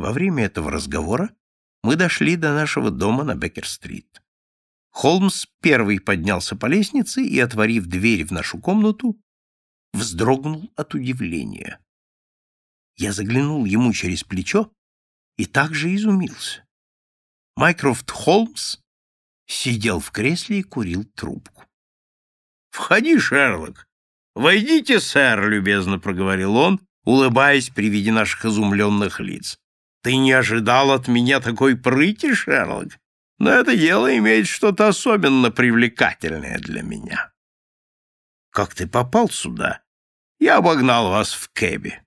Во время этого разговора мы дошли до нашего дома на Беккер-стрит. Холмс первый поднялся по лестнице и, отворив дверь в нашу комнату, вздрогнул от удивления. Я заглянул ему через плечо и также изумился. Майкрофт Холмс сидел в кресле и курил трубку. — Входи, Шерлок. — Войдите, сэр, — любезно проговорил он, улыбаясь при виде наших изумленных лиц. — Ты не ожидал от меня такой прыти, Шерлок? Но это дело имеет что-то особенно привлекательное для меня. — Как ты попал сюда? Я обогнал вас в кэбе.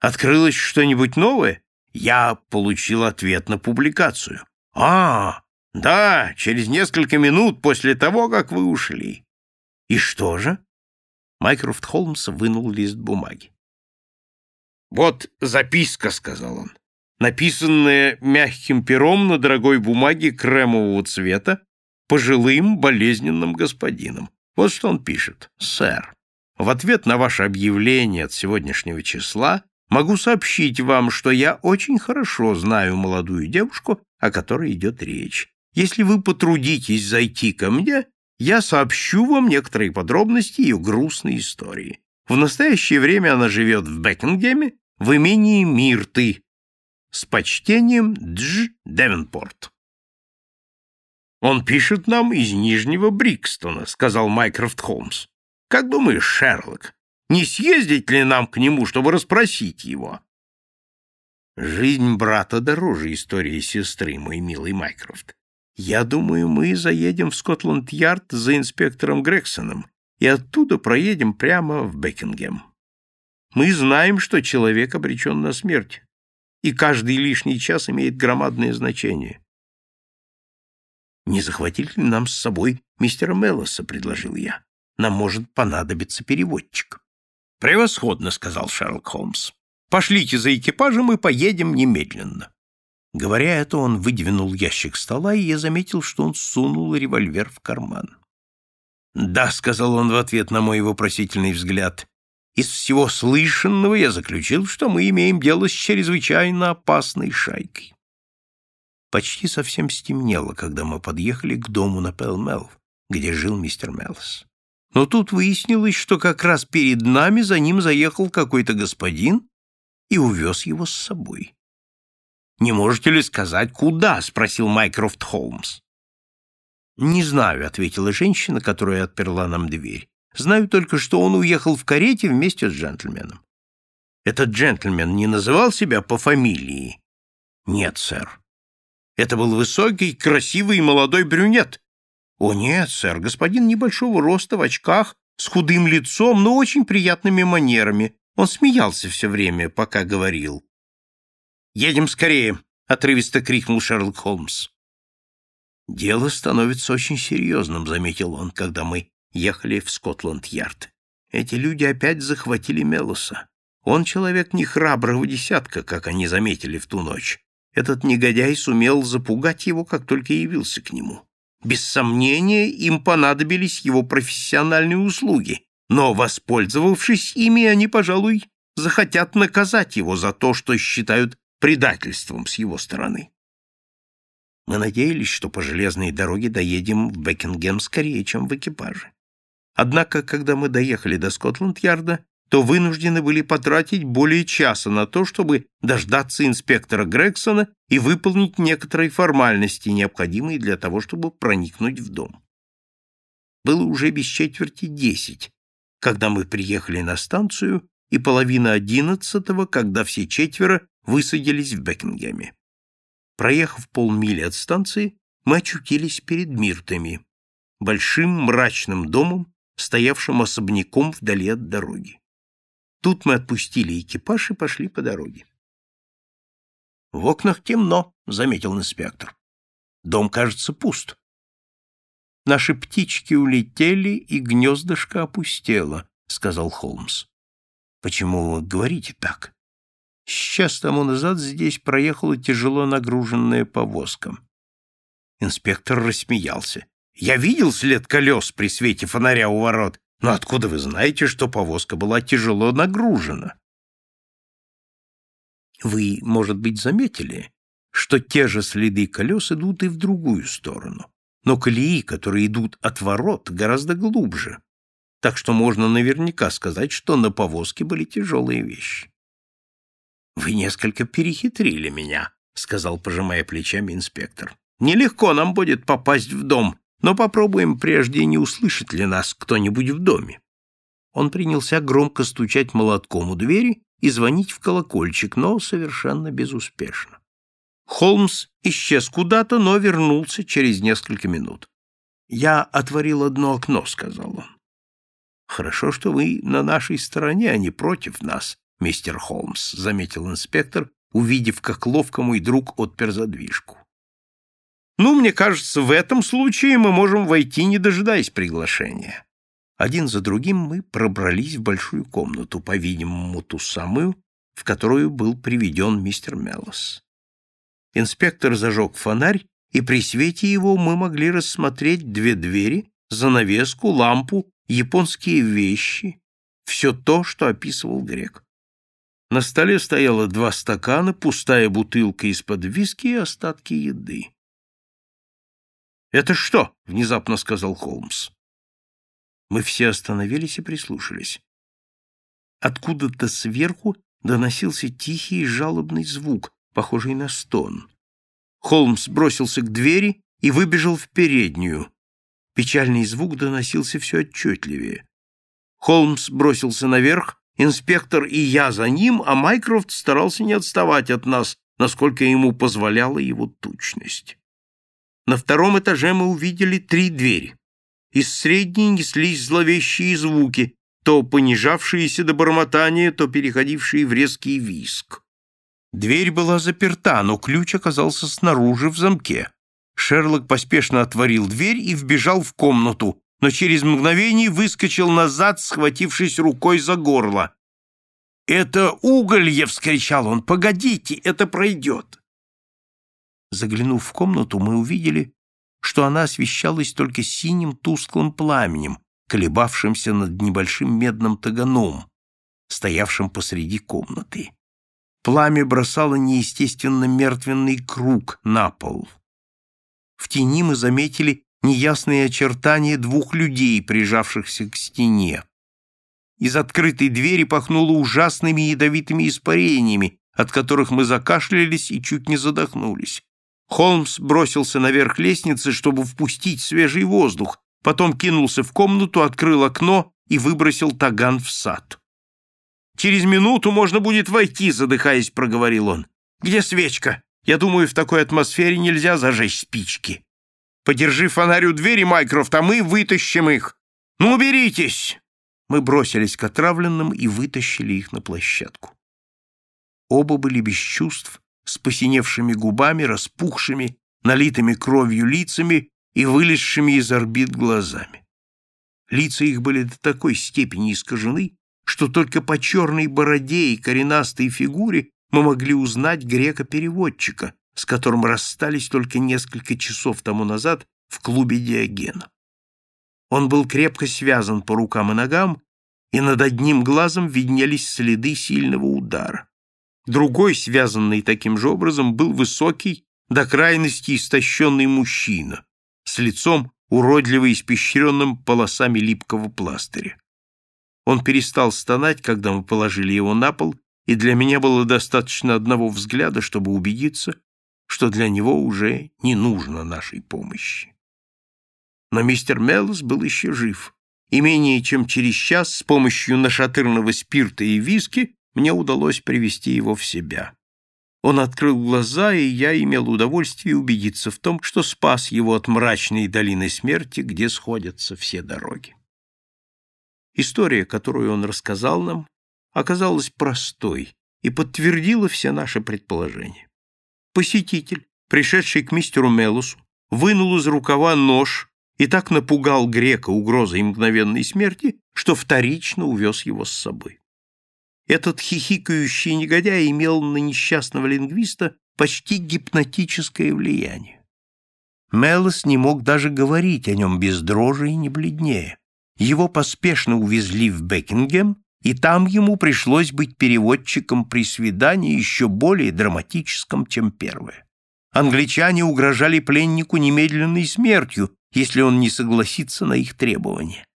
Открылось что-нибудь новое? Я получил ответ на публикацию. А, да, через несколько минут после того, как вы ушли. И что же? Майкрофт Холмс вынул лист бумаги. «Вот записка», — сказал он, написанная мягким пером на дорогой бумаге кремового цвета пожилым болезненным господином. Вот что он пишет. «Сэр, в ответ на ваше объявление от сегодняшнего числа могу сообщить вам, что я очень хорошо знаю молодую девушку, о которой идет речь. Если вы потрудитесь зайти ко мне, я сообщу вам некоторые подробности ее грустной истории. В настоящее время она живет в Бекингеме, в имении Мирты. С почтением Дж. Девенпорт. «Он пишет нам из Нижнего Брикстона», — сказал Майкрофт Холмс. «Как думаешь, Шерлок, не съездить ли нам к нему, чтобы расспросить его?» «Жизнь брата дороже истории сестры, мой милый Майкрофт. Я думаю, мы заедем в Скотланд-Ярд за инспектором Грексоном и оттуда проедем прямо в Бекингем. Мы знаем, что человек обречен на смерть, и каждый лишний час имеет громадное значение. «Не захватить ли нам с собой мистера Меллоса?» — предложил я. «Нам может понадобиться переводчик». «Превосходно», — сказал Шерлок Холмс. «Пошлите за экипажем и поедем немедленно». Говоря это, он выдвинул ящик стола, и я заметил, что он сунул револьвер в карман. «Да», — сказал он в ответ на мой вопросительный взгляд, — «из всего слышанного я заключил, что мы имеем дело с чрезвычайно опасной шайкой». Почти совсем стемнело, когда мы подъехали к дому на Пелмел, где жил мистер Мелс. Но тут выяснилось, что как раз перед нами за ним заехал какой-то господин и увез его с собой. «Не можете ли сказать, куда?» — спросил Майкрофт Холмс. «Не знаю», — ответила женщина, которая отперла нам дверь. «Знаю только, что он уехал в карете вместе с джентльменом». «Этот джентльмен не называл себя по фамилии?» «Нет, сэр». «Это был высокий, красивый молодой брюнет?» «О, нет, сэр, господин небольшого роста, в очках, с худым лицом, но очень приятными манерами. Он смеялся все время, пока говорил. «Едем скорее!» — отрывисто крикнул Шерлок Холмс. «Дело становится очень серьезным», — заметил он, когда мы ехали в Скотланд-Ярд. «Эти люди опять захватили Мелоса. Он человек не храброго десятка, как они заметили в ту ночь. Этот негодяй сумел запугать его, как только явился к нему. Без сомнения, им понадобились его профессиональные услуги, но, воспользовавшись ими, они, пожалуй, захотят наказать его за то, что считают предательством с его стороны. Мы надеялись, что по железной дороге доедем в Бекингем скорее, чем в экипаже. Однако, когда мы доехали до Скотланд-Ярда, то вынуждены были потратить более часа на то, чтобы дождаться инспектора Грексона и выполнить некоторые формальности, необходимые для того, чтобы проникнуть в дом. Было уже без четверти десять, когда мы приехали на станцию, и половина одиннадцатого, когда все четверо высадились в Бекингеме. Проехав полмили от станции, мы очутились перед Миртами, большим мрачным домом, стоявшим особняком вдали от дороги. Тут мы отпустили экипаж и пошли по дороге. — В окнах темно, — заметил инспектор. — Дом, кажется, пуст. Наши птички улетели, и гнездышко опустело, — сказал Холмс. — Почему вы говорите так? Сейчас тому назад здесь проехала тяжело нагруженная повозка. Инспектор рассмеялся. «Я видел след колес при свете фонаря у ворот, но откуда вы знаете, что повозка была тяжело нагружена?» Вы, может быть, заметили, что те же следы колес идут и в другую сторону, но колеи, которые идут от ворот, гораздо глубже, так что можно наверняка сказать, что на повозке были тяжелые вещи. «Вы несколько перехитрили меня», — сказал, пожимая плечами инспектор. «Нелегко нам будет попасть в дом, но попробуем прежде, не услышит ли нас кто-нибудь в доме». Он принялся громко стучать молотком у двери и звонить в колокольчик, но совершенно безуспешно. Холмс исчез куда-то, но вернулся через несколько минут. «Я отворил одно окно», — сказал он. «Хорошо, что вы на нашей стороне, а не против нас», мистер Холмс», — заметил инспектор, увидев, как ловко мой друг отпер задвижку. «Ну, мне кажется, в этом случае мы можем войти, не дожидаясь приглашения». Один за другим мы пробрались в большую комнату, по-видимому, ту самую, в которую был приведен мистер Меллос. Инспектор зажег фонарь, и при свете его мы могли рассмотреть две двери, занавеску, лампу, японские вещи, все то, что описывал грек. На столе стояло два стакана, пустая бутылка из-под виски и остатки еды. «Это что?» — внезапно сказал Холмс. Мы все остановились и прислушались. Откуда-то сверху доносился тихий жалобный звук, похожий на стон. Холмс бросился к двери и выбежал в переднюю. Печальный звук доносился все отчетливее. Холмс бросился наверх Инспектор и я за ним, а Майкрофт старался не отставать от нас, насколько ему позволяла его тучность. На втором этаже мы увидели три двери. Из средней неслись зловещие звуки, то понижавшиеся до бормотания, то переходившие в резкий виск. Дверь была заперта, но ключ оказался снаружи в замке. Шерлок поспешно отворил дверь и вбежал в комнату, но через мгновение выскочил назад, схватившись рукой за горло. «Это уголье!» — вскричал он. «Погодите, это пройдет!» Заглянув в комнату, мы увидели, что она освещалась только синим тусклым пламенем, колебавшимся над небольшим медным таганом, стоявшим посреди комнаты. Пламя бросало неестественно мертвенный круг на пол. В тени мы заметили неясные очертания двух людей, прижавшихся к стене. Из открытой двери пахнуло ужасными ядовитыми испарениями, от которых мы закашлялись и чуть не задохнулись. Холмс бросился наверх лестницы, чтобы впустить свежий воздух, потом кинулся в комнату, открыл окно и выбросил таган в сад. «Через минуту можно будет войти», — задыхаясь, проговорил он. «Где свечка? Я думаю, в такой атмосфере нельзя зажечь спички». Подержи фонарь у двери, Майкрофт, а мы вытащим их. Ну, уберитесь!» Мы бросились к отравленным и вытащили их на площадку. Оба были без чувств, с посиневшими губами, распухшими, налитыми кровью лицами и вылезшими из орбит глазами. Лица их были до такой степени искажены, что только по черной бороде и коренастой фигуре мы могли узнать грека-переводчика, с которым расстались только несколько часов тому назад в клубе Диогена. Он был крепко связан по рукам и ногам, и над одним глазом виднелись следы сильного удара. Другой, связанный таким же образом, был высокий, до крайности истощенный мужчина, с лицом уродливо испещренным полосами липкого пластыря. Он перестал стонать, когда мы положили его на пол, и для меня было достаточно одного взгляда, чтобы убедиться, что для него уже не нужно нашей помощи. Но мистер Меллс был еще жив, и менее чем через час с помощью нашатырного спирта и виски мне удалось привести его в себя. Он открыл глаза, и я имел удовольствие убедиться в том, что спас его от мрачной долины смерти, где сходятся все дороги. История, которую он рассказал нам, оказалась простой и подтвердила все наши предположения. Посетитель, пришедший к мистеру Мелусу, вынул из рукава нож и так напугал грека угрозой мгновенной смерти, что вторично увез его с собой. Этот хихикающий негодяй имел на несчастного лингвиста почти гипнотическое влияние. Мелос не мог даже говорить о нем без дрожи и не бледнее. Его поспешно увезли в Бекингем, и там ему пришлось быть переводчиком при свидании еще более драматическом, чем первое. Англичане угрожали пленнику немедленной смертью, если он не согласится на их требования.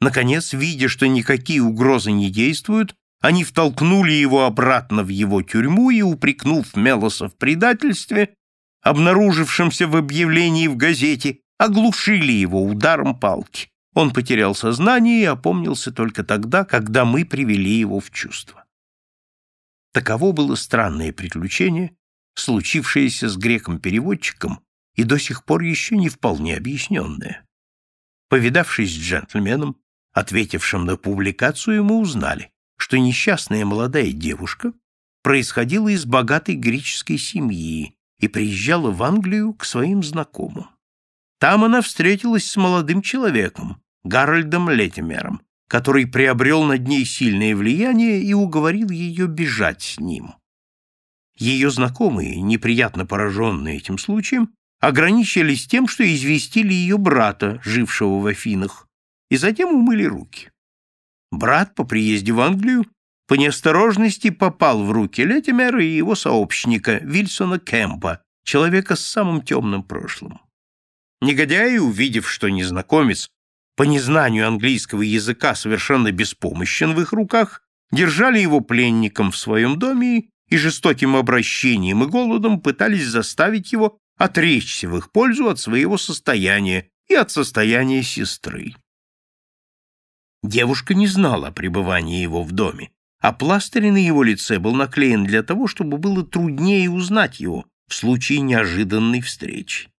Наконец, видя, что никакие угрозы не действуют, они втолкнули его обратно в его тюрьму и, упрекнув Мелоса в предательстве, обнаружившемся в объявлении в газете, оглушили его ударом палки. Он потерял сознание и опомнился только тогда, когда мы привели его в чувство. Таково было странное приключение, случившееся с греком-переводчиком и до сих пор еще не вполне объясненное. Повидавшись с джентльменом, ответившим на публикацию, мы узнали, что несчастная молодая девушка происходила из богатой греческой семьи и приезжала в Англию к своим знакомым. Там она встретилась с молодым человеком, Гарольдом Летимером, который приобрел над ней сильное влияние и уговорил ее бежать с ним. Ее знакомые, неприятно пораженные этим случаем, ограничились тем, что известили ее брата, жившего в Афинах, и затем умыли руки. Брат по приезде в Англию по неосторожности попал в руки Летимера и его сообщника Вильсона Кэмпа, человека с самым темным прошлым. Негодяи, увидев, что незнакомец по незнанию английского языка совершенно беспомощен в их руках, держали его пленником в своем доме и жестоким обращением и голодом пытались заставить его отречься в их пользу от своего состояния и от состояния сестры. Девушка не знала о пребывании его в доме, а пластырь на его лице был наклеен для того, чтобы было труднее узнать его в случае неожиданной встречи.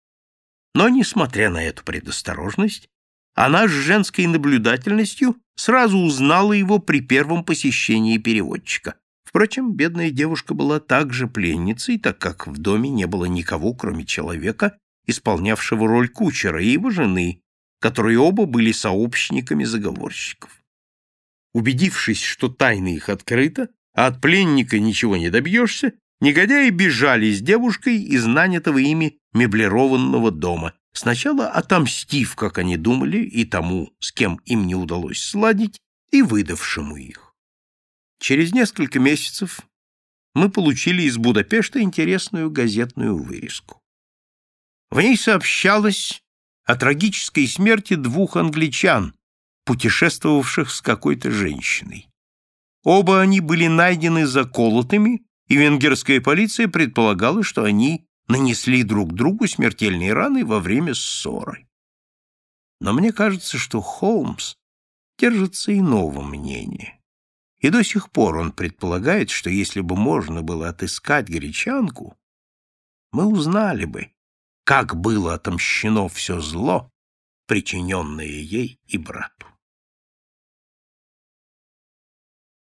Но, несмотря на эту предосторожность, она с женской наблюдательностью сразу узнала его при первом посещении переводчика. Впрочем, бедная девушка была также пленницей, так как в доме не было никого, кроме человека, исполнявшего роль кучера и его жены, которые оба были сообщниками заговорщиков. Убедившись, что тайна их открыта, а от пленника ничего не добьешься, негодяи бежали с девушкой из нанятого ими меблированного дома, сначала отомстив, как они думали, и тому, с кем им не удалось сладить, и выдавшему их. Через несколько месяцев мы получили из Будапешта интересную газетную вырезку. В ней сообщалось о трагической смерти двух англичан, путешествовавших с какой-то женщиной. Оба они были найдены заколотыми, и венгерская полиция предполагала, что они нанесли друг другу смертельные раны во время ссоры. Но мне кажется, что Холмс держится иного мнения. И до сих пор он предполагает, что если бы можно было отыскать гречанку, мы узнали бы, как было отомщено все зло, причиненное ей и брату.